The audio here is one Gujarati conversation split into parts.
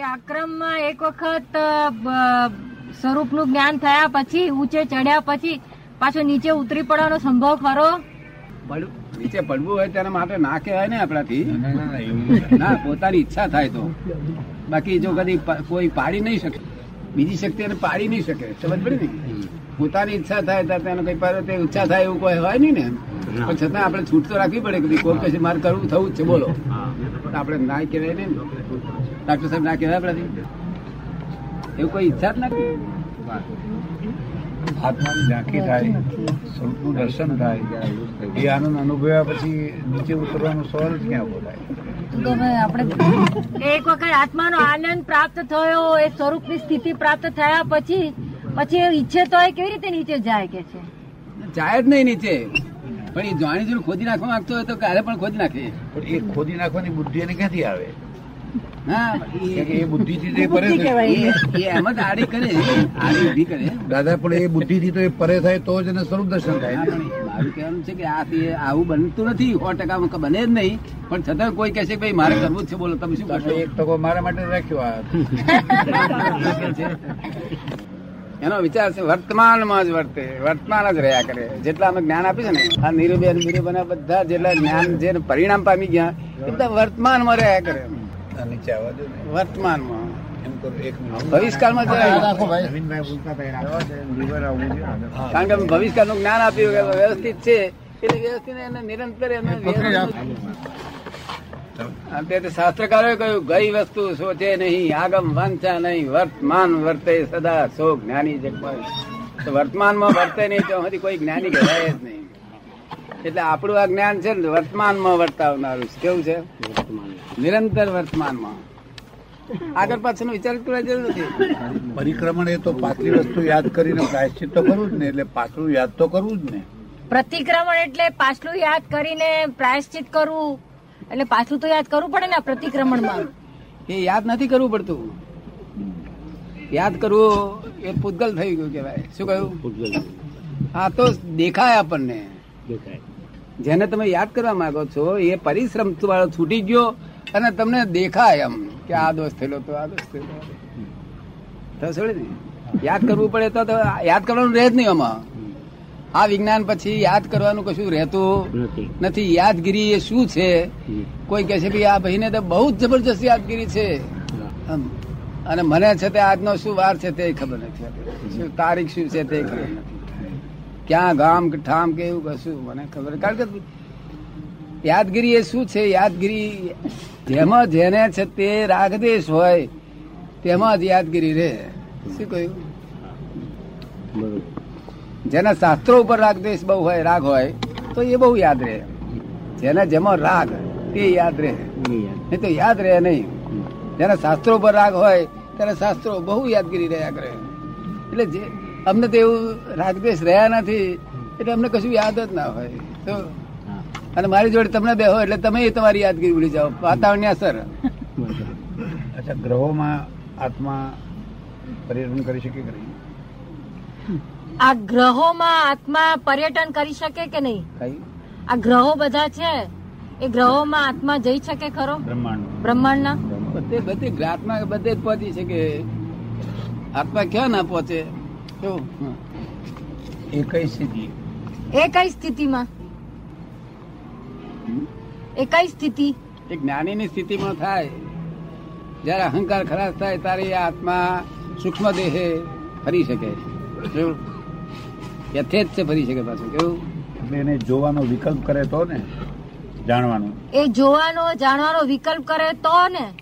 કે આક્રમમાં એક વખત સ્વરૂપનું જ્ઞાન થયા પછી ઊંચે ચડ્યા પછી પાછો નીચે ઉતરી પડવાનો સંભવ ખરો? નીચે પડવું હોય તેના માટે ના કહેવાય ને આપણાથી. ના પોતાની ઈચ્છા થાય તો. બાકી જો કદી કોઈ પાડી નહીં શકે બીજી શક્તિ એને પાડી નહીં શકે સમજ પડી ને? પોતાની ઈચ્છા થાય તો તેને કઈ પર તે ઈચ્છા થાય એવું કોઈ હોય નહીં ને? પણ છતાં આપણે છૂટ તો રાખવી પડે કે કોઈ પછી મારે કરવું થવું જ છે બોલો. તો આપણે ના કહેવાય નહીં ને. ડાક્ટર સાહેબ ના કહેવાય આપણાથી એવું કોઈ ઈચ્છા જ નથી. આત્માની ઝાંખી થાય સ્વરૂપનું દર્શન થાય એ આનંદ અનુભવ્યા પછી નીચે ઉતરવાનો સવાલ જ ક્યાં આપણે એક વખત આત્માનો આનંદ પ્રાપ્ત થયો એ સ્વરૂપની સ્થિતિ પ્રાપ્ત થયા પછી પછી એ ઈચ્છે તો એ કેવી રીતે નીચે જાય કે છે? જાય જ નહીં નીચે. પણ એ જાણી જોઈને ખોદી નાખવા માંગતો હોય તો ક્યારે પણ ખોદી નાખે. પણ એ ખોદી નાખવાની બુદ્ધિ એને ક્યાંથી આવે? દાદા પણ એ બુદ્ધિથી તો એ પરે થાય તો જ એને સ્વરૂપ દર્શન થાય. મારું કહેવાનું છે કે આ આવું બનતું નથી. સો ટકા બને જ નહીં. પણ છતાં કોઈ કહેશે ભાઈ મારે કરવું જ છે બોલો તમે શું કરશો? એક ટકો મારા માટે રાખ્યો આ. એનો વિચાર છે વર્તમાનમાં જ વર્તે વર્તમાન જ રહ્યા કરે. જેટલા અમે જ્ઞાન આપ્યું છે ને આ નિરૂબેન નિરૂબેન બધા જેટલા જ્ઞાન જે પરિણામ પામી ગયા એ બધા વર્તમાનમાં રહ્યા કરે. નીચે આવવા દો વર્તમાનમાં. ભવિષ્યકાળમાં કારણ કે અમે ભવિષ્યકાળનું જ્ઞાન આપ્યું કે વ્યવસ્થિત છે. એટલે વ્યવસ્થિત એને નિરંતર એને શાસ્ત્રકારોએ કહ્યું ગઈ વસ્તુ સોચે નહીં આગમ વાંચા નહીં વર્તમાન વર્તે સદા સો જ્ઞાની જગમાં તો વર્તમાનમાં વર્તે નહીં તો હજી કોઈ જ્ઞાની કહેવાય જ નહીં. એટલે આપણું આ જ્ઞાન છે ને વર્તમાનમાં વર્તાવનારું છે. કેવું છે? નિરંતર વર્તમાનમાં. આગળ પાછળનો વિચાર કરવા જરૂર નથી. પરિક્રમણ એ તો પાછલી વસ્તુ યાદ કરીને પ્રાયશ્ચિત તો કરવું જ ને એટલે પાછલું યાદ તો કરવું જ ને. પ્રતિક્રમણ એટલે પાછલું યાદ કરીને પ્રાયશ્ચિત કરવું. એટલે પાછલું તો યાદ કરવું પડે ને પ્રતિક્રમણમાં. એ યાદ નથી કરવું પડતું. યાદ કરવું એ પૂતગલ થઈ ગયું કેવાય શું કહ્યું? હા તો દેખાય આપણને. જેને તમે યાદ કરવા માંગો છો એ પરિશ્રમ વાળો છૂટી ગયો અને તમને દેખાય એમ કે આ દોષ થયેલો તો આ દોષ થયેલો ને યાદ કરવું પડે તો યાદ કરવાનું રહે જ નહીં આમાં. આ વિજ્ઞાન પછી યાદ કરવાનું કશું રહેતું નથી. યાદગીરી એ શું છે? કોઈ કહે છે કે આ ભાઈને તો બહુ જ જબરજસ્ત યાદગીરી છે. અને મને છે તે આજનો શું વાર છે તે ખબર નથી. તારીખ શું છે તે ખબર નથી. ક્યાં ગામ કે ઠામ કે એવું કશું મને ખબર. કારણ કે યાદગીરી એ શું છે? યાદગીરી જેમાં જેને છે તે રાગદેશ હોય તેમાં જ યાદગીરી રહે. શું કહ્યું? જેના શાસ્ત્રો ઉપર રાગદેશ બહુ હોય રાગ હોય તો એ બહુ યાદ રહે. જેના જેમાં રાગ તે યાદ રહે. નહીં તો યાદ રહે નહીં. જેના શાસ્ત્રો ઉપર રાગ હોય ત્યારે શાસ્ત્રો બહુ યાદગીરી રહ્યા કરે. એટલે જે અમને તો એવું રાગદેશ રહ્યા નથી એટલે અમને કશું યાદ જ ના હોય. તો અને મારી જોડે તમને બેહો એટલે તમે તમારી યાદગીરી ભૂલી જાઓ. વાતાવરણની અસર. અચ્છા ગ્રહોમાં આત્મા પર્યટન કરી શકે કે નહીં? આ ગ્રહોમાં આત્મા પર્યટન કરી શકે કે નહીં? કઈ? આ ગ્રહો બધા છે એ ગ્રહોમાં આત્મા જઈ શકે ખરો? બ્રહ્માંડ. બ્રહ્માંડના? બધે બધે આત્મા બધે જ પહોંચી શકે. આત્મા ક્યાં ના પહોંચે? કેવું? હમ. એ કઈ સ્થિતિ? એ કઈ સ્થિતિમાં? એ કઈ સ્થિતિ? એ જ્ઞાનીની સ્થિતિમાં થાય. જ્યારે અહંકાર ખલાસ થાય ત્યારે એ આત્મા સૂક્ષ્મ દેહે ફરી શકે. કેવું? યથેચ્છ છે ફરી શકે પાછું. કેવું? એટલે એને જોવાનો વિકલ્પ કરે તો ને? જાણવાનું. એ જોવાનો જાણવાનો વિકલ્પ કરે તો ને?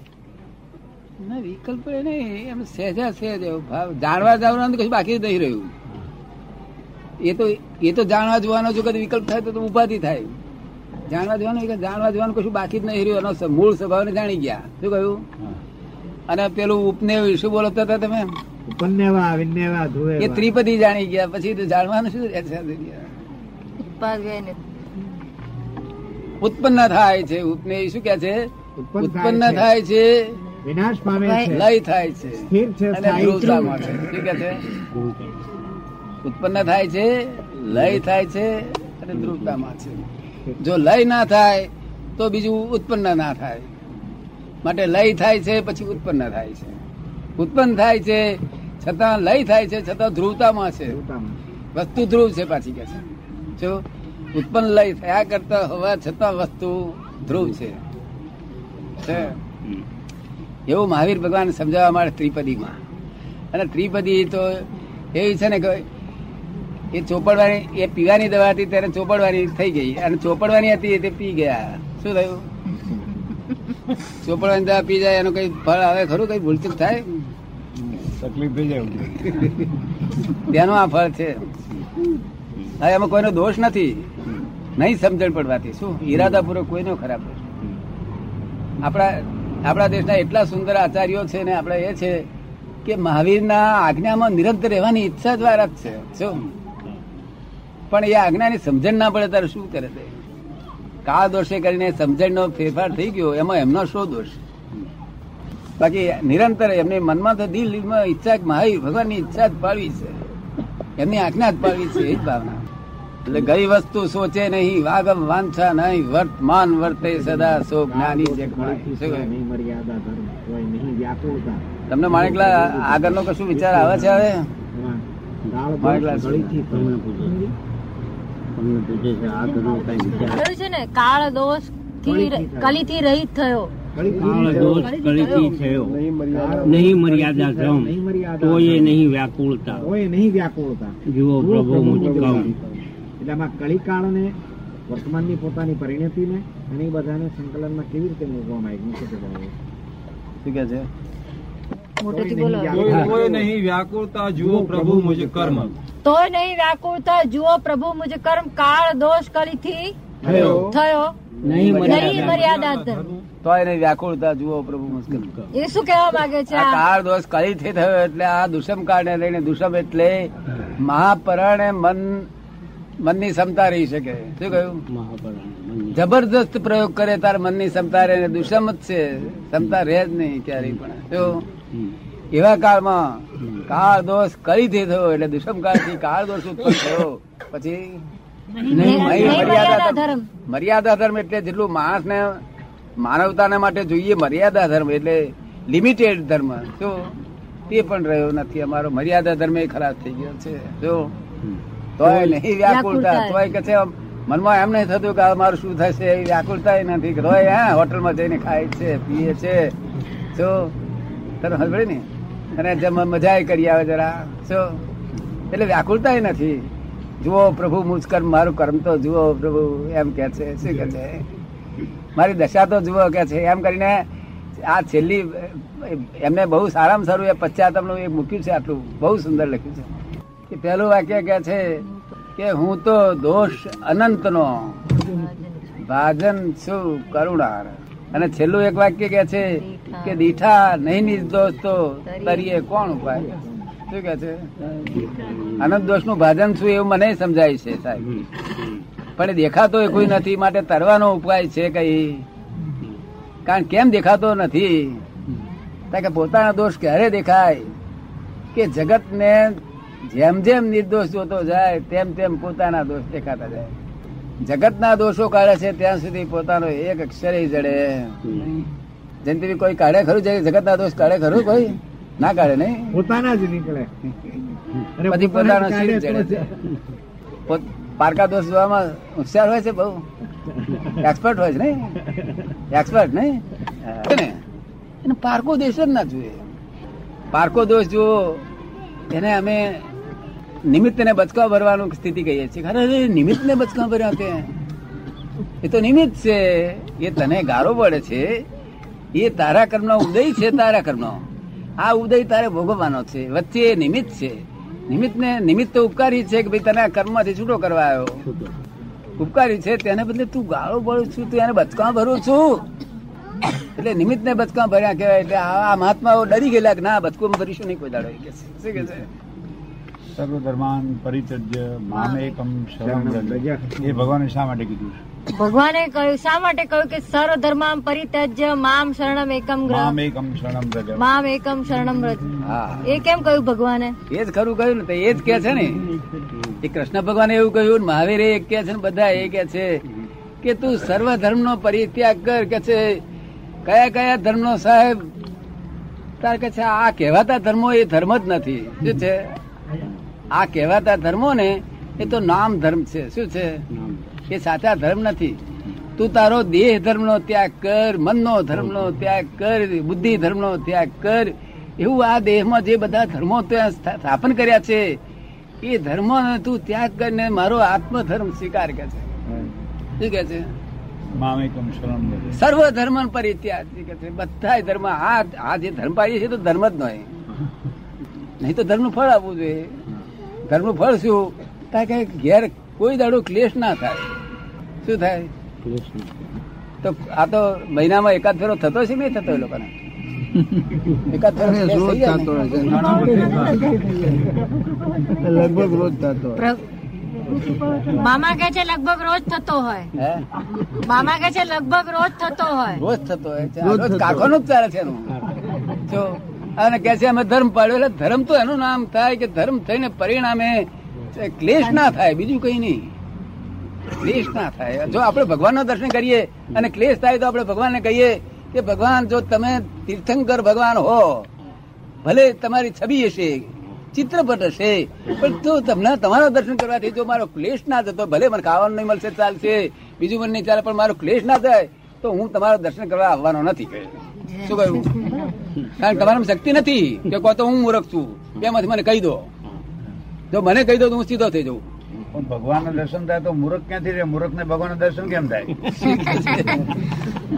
ના વિકલ્પ નહીં. એમ સહેજા સહેજ ભાવ. જાણવા જવાનું કશું બાકી જ નહીં રહ્યું. એ તો એ તો જાણવા જોવાનો જો કદી વિકલ્પ થાય તો તો ઉપાધિ થાય. જાણવા જોવાનું વિકલ્પ- જાણવા જોવાનું કશું બાકી જ નહીં રહ્યું. એનો મૂળ સ્વભાવને જાણી ગયા. શું કહ્યું? અને પેલું ઉપનેવ શું બોલતા હતા તમે? એ ત્રિપદી જાણી ગયા. પછી તો જાણવાનું શું ઉત્પન્ન થાય છે. ઉપને શું કે છે? ઉત્પન્ન થાય છે. વિનાશ પામે છે. લય થાય છે. સ્થિર છે સ્થાયી ધ્રુવતામાં છે. શું કે છે? ઉત્પન્ન થાય છે લય થાય છે અને ધ્રુવતામાં છે જો લય ના થાય તો બીજું ઉત્પન્ન ના થાય. માટે લય થાય છે પછી ઉત્પન્ન થાય છે. ઉત્પન્ન થાય છે છતાં લય થાય છે છતાં ધ્રુવતામાં છે. વસ્તુ ધ્રુવ છે પાછી કે છે. જો ઉત્પન્ન લય થયા કરતા હોવા છતાં વસ્તુ ધ્રુવ છે. છે. એવું મહાવીર ભગવાન સમજાવવા માટે ત્રિપદીમાં. અને ત્રિપદી તો એવી છે ને કે એ ચોપડવાની એ પીવાની દવા હતી ત્યારે ચોપડવાની થઈ ગઈ. અને ચોપડવાની હતી તે પી ગયા. શું થયું? ચોપડવાની દવા પી જાય એનું કઈ ફળ આવે? ખરું? કઈ ભૂલચૂક થાય? તકલીફ થઈ જાય તેનું આ ફળ છે. હવે એમાં કોઈનો દોષ નથી. નહીં સમજણ પડવાથી. શું? ઈરાદાપૂર્વક કોઈનો ખરાબ આપણા આપણા દેશના એટલા સુંદર આચાર્યો છે ને આપણે એ છે કે મહાવીરના આજ્ઞામાં નિરંતર રહેવાની ઈચ્છા દ્વારા જ છે. શું? પણ એ આજ્ઞાની સમજણ ના પડે ત્યારે શું કરે તે? કાળ દોષે કરીને સમજણનો ફેરફાર થઈ ગયો, એમાં એમનો શું દોષ? બાકી નિરંતર એમની મનમાં તો દિલમાં ઈચ્છા મહાવીર ભગવાનની ઈચ્છા જ પાડવી છે. એમની આજ્ઞા જ પાડવી છે, એ જ ભાવના. એટલે ગઈ વસ્તુ સોચે નહીં વાગમ વાંછા નહીં વર્તમાન વર્તે સદા સો જ્ઞાની જે તમને માણેકલા આગળનો કશું વિચાર આવે છે હવે? કાળ દોષથી કલીથી રહિત થયો. કળીથી દોષ થયો. નહીં મર્યાદા. ધર્મ. નહીં નહીં વ્યાકુળતા. નહીં વ્યાકુળતા. જુઓ પ્રભુ મુજકમ એટલે આમાં કળીકાળને વર્તમાનની પોતાની પરિણતિને અને એ બધાને સંકલનમાં કેવી રીતે મૂકવામાં આવ્યું છે તે શું કે છે? નહીં વ્યાકુળતા. કોઈ નહીં વ્યાકુળતા જુઓ પ્રભુ મુજ કર્મ. તોય નહીં વ્યાકુળતા જુઓ પ્રભુ મુજ કર્મ. કાળ દોષ કલીથી થયો. થયો. નહીં નહીં મર્યાદા મર્યાદા તોય નહીં વ્યાકુળતા જુઓ પ્રભુ મુશ્કેલ એ શું કહેવા માંગે છે? આ કાળ દોષ કળીથી થયો એટલે આ દુષમ કાળને લઈને દુષમ એટલે મહાપરણે મન મનની ક્ષમતા રહી શકે. શું કહ્યું? જબરદસ્ત પ્રયોગ કરે તાર મનની ક્ષમતા રહે ને દુષમ જ છે. ક્ષમતા રહે જ નહીં ક્યારેય પણ. જો એવા કાળમાં કાળ દોષ કળીથી થયો? એટલે દુષ્મકાળ કાળથી કાળ દોષ ઉત્પન્ન થયો. પછી? મર્યાદા ધર્મ. મર્યાદા ધર્મ એટલે જેટલું માણસને માનવતાને માટે જોઈએ મર્યાદા ધર્મ એટલે લિમિટેડ ધર્મ. શું? તે પણ રહ્યો નથી. અમારો મર્યાદા ધર્મ એ ખરાબ થઈ ગયો છે. જો તોય નહીં વ્યાકુળતા. તોય કે છે મનમાં એમ નહીં થતું કે મારું શું થશે એ વ્યાકુળતા નથી. કે તોય હા હોટલમાં જઈને ખાય છે પીએ છે. જો તને હસબડે ને? અને જમ મજા કરી આવે જરા. શું એટલે વ્યાકુળતા નથી. જુઓ પ્રભુ મુસ્કર મારું કર્મ તો જુઓ પ્રભુ એમ કે છે શું કે છે? મારી દશા તો જુઓ કે છે. એમ કરીને આ છેલ્લી એમને બહુ સારામાં સારું એ પશ્ચાતમનું એક મૂક્યું છે આટલું. બહુ સુંદર લખ્યું છે. કે પહેલું વાક્ય કે છે કે હું તો દોષ અનંતનો ભાજન છું કરુણાર. અને છેલ્લું એક વાક્ય કે છે કે દીઠા નહીં નિર્દોષ તો તરીએ કોણ ઉપાય? શું કે છે? અનંત દોષનું ભાજન છું એવું મને સમજાય છે સાહેબ. પણ દેખાતો એ કોઈ નથી, માટે તરવાનો ઉપાય છે કઈ? કારણ કેમ દેખાતો નથી? કારણ કે પોતાના દોષ ક્યારે દેખાય? કે જગત ને જેમ જેમ નિર્દોષ જોતો જાય તેમ તેમ પોતાના દોષ દેખાતા જાય. જગતના દોષો કાઢે છે ત્યાં સુધી પોતાનો એક અક્ષર જડે. જયંતિ કોઈ કાઢે ખરું જગતના દોષ કાઢે ખરું કોઈ? ના કાઢે નહીં? પોતાના જ નીકળે. પછી પોતાનો જ શરીર જડે. પારકા દોષ જોવામાં હોશિયાર હોય છે બહુ. એક્સપર્ટ હોય છે નહીં? એક્સપર્ટ નહીં? ને એને પારકો દોષ જ ના જોઈએ પારકો દોષ જુઓ એને અમે નિમિત્તને બચકા ભરવાનું સ્થિતિ કહીએ છીએ. ખરે નિમિત્તને બચકા ભર્યા તે એ તો નિમિત્ત છે. એ તને ગારો પડે છે. એ તારા કર્મનો ઉદય છે તારા કર્મનો. આ ઉદય તારે ભોગવવાનો છે. વચ્ચે એ નિમિત્ત છે. નિમિત્તને નિમિત્ત તો ઉપકારી છે કે ભાઈ તને આ કર્મમાંથી છૂટો કરવા આવ્યો? ઉપકારી છે તેને બદલે તું ગાળો પડું છું, તું એને બચકા ભરું છું. એટલે નિમિત્ત ને બચકા ભર્યા કહેવાય એટલે આ આ મહાત્માઓ ડરી ગયેલા કે ના બચકું ભરીશું નહીં કોઈ દાડો. કે શું કે છે? સર્વધર્માન પરિત્યજ્ય મામ એકમ શરણમ. વ્રજ. એ ભગવાને શા માટે કીધું ભગવાને કહ્યું શા માટે કહ્યું કે સર્વ પરિત્યજ્ય મામ શરણમ એકમ મામ એકમ શરણમ વ્રજ. મામ એકમ શરણમ વ્રજ એ કેમ કહ્યું ભગવાને? એ જ ખરું કહ્યું ને એ જ કે છે ને. એ કૃષ્ણ ભગવાને એવું કહ્યું ને મહાવીરે એક કે છે ને બધા એ કે છે કે તું સર્વ ધર્મ નો પરિત્યાગ કર કે છે કયા કયા ધર્મનો સાહેબ? તાર કે છે આ કહેવાતા ધર્મો એ ધર્મ જ નથી. શું છે? આ કહેવાતા ધર્મો ને એ તો નામ ધર્મ છે. શું છે? એ સાચા ધર્મ નથી. તું તારો દેહ ધર્મનો ત્યાગ કર મનનો ધર્મનો ત્યાગ કર બુદ્ધિ ધર્મનો ત્યાગ કર. એવું આ દેહમાં જે બધા ધર્મો ત્યાં સ્થાપન કર્યા છે એ ધર્મ તું ત્યાગ કરીને મારો આત્મ ધર્મ સ્વીકાર કે છે. શું કે છે. સર્વ ધર્મ પરિત્યાગ બધા ધર્મ આ આ જે ધર્મ પાડીએ છીએ તો ધર્મ જ નહીં. નહીં તો ધર્મનું ફળ આપવું જોઈએ. ધર્મનું ફળ શું? કારણ કે ઘેર કોઈ દાડો ક્લેશ ના થાય. શું થાય? તો આ તો મહિનામાં એકાદ ફેરો થતો છે નહીં થતો એ લોકોને? એકાદ ફેરો? લગભગ રોજ થતો મામા કે છે લગભગ રોજ થતો હોય. મામા કે છે લગભગ રોજ થતો હોય. રોજ થતો હોય રોજ થતો કાકોનું ચાલે છે એનું. જો અને કે છે અમે ધર્મ પાડ્યો એટલે ધર્મ તો એનું નામ થાય કે ધર્મ થઈને પરિણામે ક્લેશ ના થાય બીજું કઈ નહીં. ક્લેશ ના થાય. જો આપણે ભગવાનનું દર્શન કરીએ અને ક્લેશ થાય તો આપણે ભગવાનને કહીએ કે ભગવાન જો તમે તીર્થંકર ભગવાન હો ભલે તમારી છબી હશે ચિત્રપટ હશે પણ તો તમને તમારા દર્શન કરવાથી જો મારો ક્લેશ ના થતો ભલે મને ખાવાનું નહીં મળશે ચાલશે. બીજું મને નહીં ચાલે પણ મારો ક્લેશ ના થાય તો હું તમારા દર્શન કરવા આવવાનો નથી. શું કહ્યું? કારણ તમારા તમારામાં શક્તિ નથી કે કહો તો હું મૂર્ખ છું. બેમાંથી મને કહી દો. જો મને કહી દો તો હું સીધો થઈ જઉં. પણ ભગવાનનું દર્શન થાય તો મૂર્ખ ક્યાંથી રહે? મૂર્ખ ને ભગવાનનું દર્શન કેમ થાય?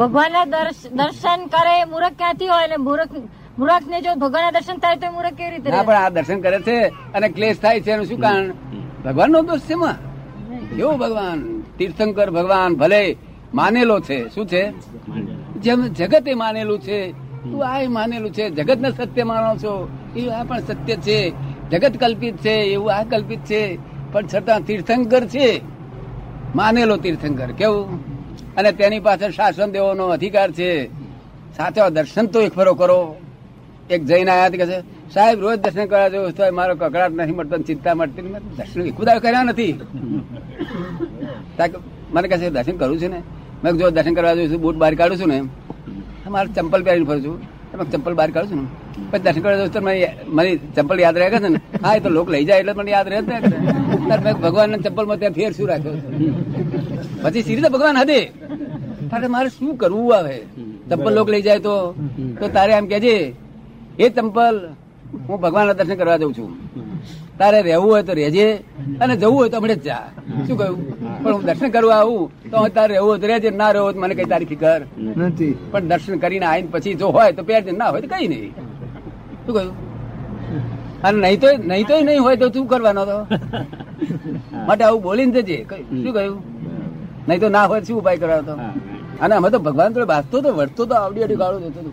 ભગવાનના ના દર્શન કરે મૂર્ખ ક્યાંથી હોય ને મૂર્ખ મૂર્ખ ને જો ભગવાનના દર્શન થાય તો મૂર્ખ કેવી રીતે ના પણ આ દર્શન કરે છે અને ક્લેશ થાય છે એનું શું કારણ? ભગવાન નો દોષ છે કેવો ભગવાન? તીર્થંકર ભગવાન ભલે માનેલો છે. શું છે? જેમ જગત એ માનેલું છે. તું આ માનેલું છે. જગત ને સત્ય માનો છો. એ આ પણ સત્ય છે. જગત કલ્પિત છે એવું આ કલ્પિત છે. પણ છતાં તીર્થંકર છે. માનેલો તીર્થંકર. કેવું? અને તેની પાછળ શાસન દેવાનો અધિકાર છે. સાચો દર્શન તો એક ફરો કરો. એક જઈને આયા કે છે, સાહેબ, રોજ દર્શન કરવા જવું તો મારો કકડાટ નથી મળતો ચિંતા મળતી. દર્શન એક ઉદાર કર્યા નથી. મને કહે છે દર્શન કરું છું ને. મેં જો દર્શન કરવા જઉં છું બૂટ બહાર કાઢું છું ને મારે ચંપલ પહેરીને ફરું છું. તમે ચંપલ બહાર કાઢું છું ને. પછી દર્શન કરવા જઉં તો મારી ચંપલ યાદ રહે છે ને? હા, એ તો લોક લઈ જાય એટલે મને યાદ રહે ત્યારે મેં ભગવાન ચંપલમાં ત્યાં ફેર શું રાખ્યો? પછી સીધી ભગવાન હદે. તારે મારે શું કરવું આવે? ચંપલ લોક લઈ જાય તો? તારે એમ કેજે એ ચંપલ હું ભગવાનના દર્શન કરવા જઉં છું. તારે રહેવું હોય તો રહેજે અને જવું હોય તો હમણે જ જા. શું કહ્યું? પણ હું દર્શન કરવા આવું તો તારે રહેવું હોય તો રહેજે ના રહેવું તો મને કઈ તારી ફિકર નથી. પણ દર્શન કરીને આવીને પછી જો હોય તો પહેરજે ના હોય તો કઈ નહીં. શું કહ્યું? અને નહીં તો નહીં તો નહીં હોય તો શું કરવાનો તો? માટે આવું બોલીને જજે. શું કહ્યું? નહીં તો ના હોય શું ઉપાય કરવાનો તો? અને અમે તો ભગવાન તો વાંચતો તો વળતો તો આવડી અડી ગાળો દેતો હતો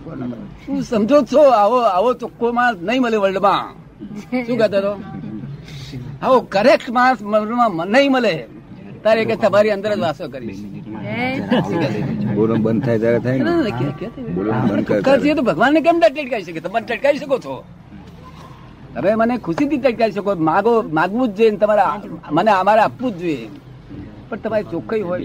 શું સમજો છો? આવો આવો ચોખ્ખો માણસ નહીં મળે વર્લ્ડમાં. શું કહેતો હતો? આવો કરેક્ટ માણસ વર્લ્ડમાં નહીં મળે. તારે કે તમારી અંદર જ વાસો કરી બોલવાનું બંધ થાય ત્યારે થાય ને. તો ભગવાનને કેમ ટટકાવી શકે? તમે ટટકાવી શકો છો. તમે મને ખુશીથી ટટકાવી શકો. માગો માગવું જ જોઈએ તમારા તમારે મને અમારે આપવું જ જોઈએ. પણ તમારી ચોખ્ખાઈ હોય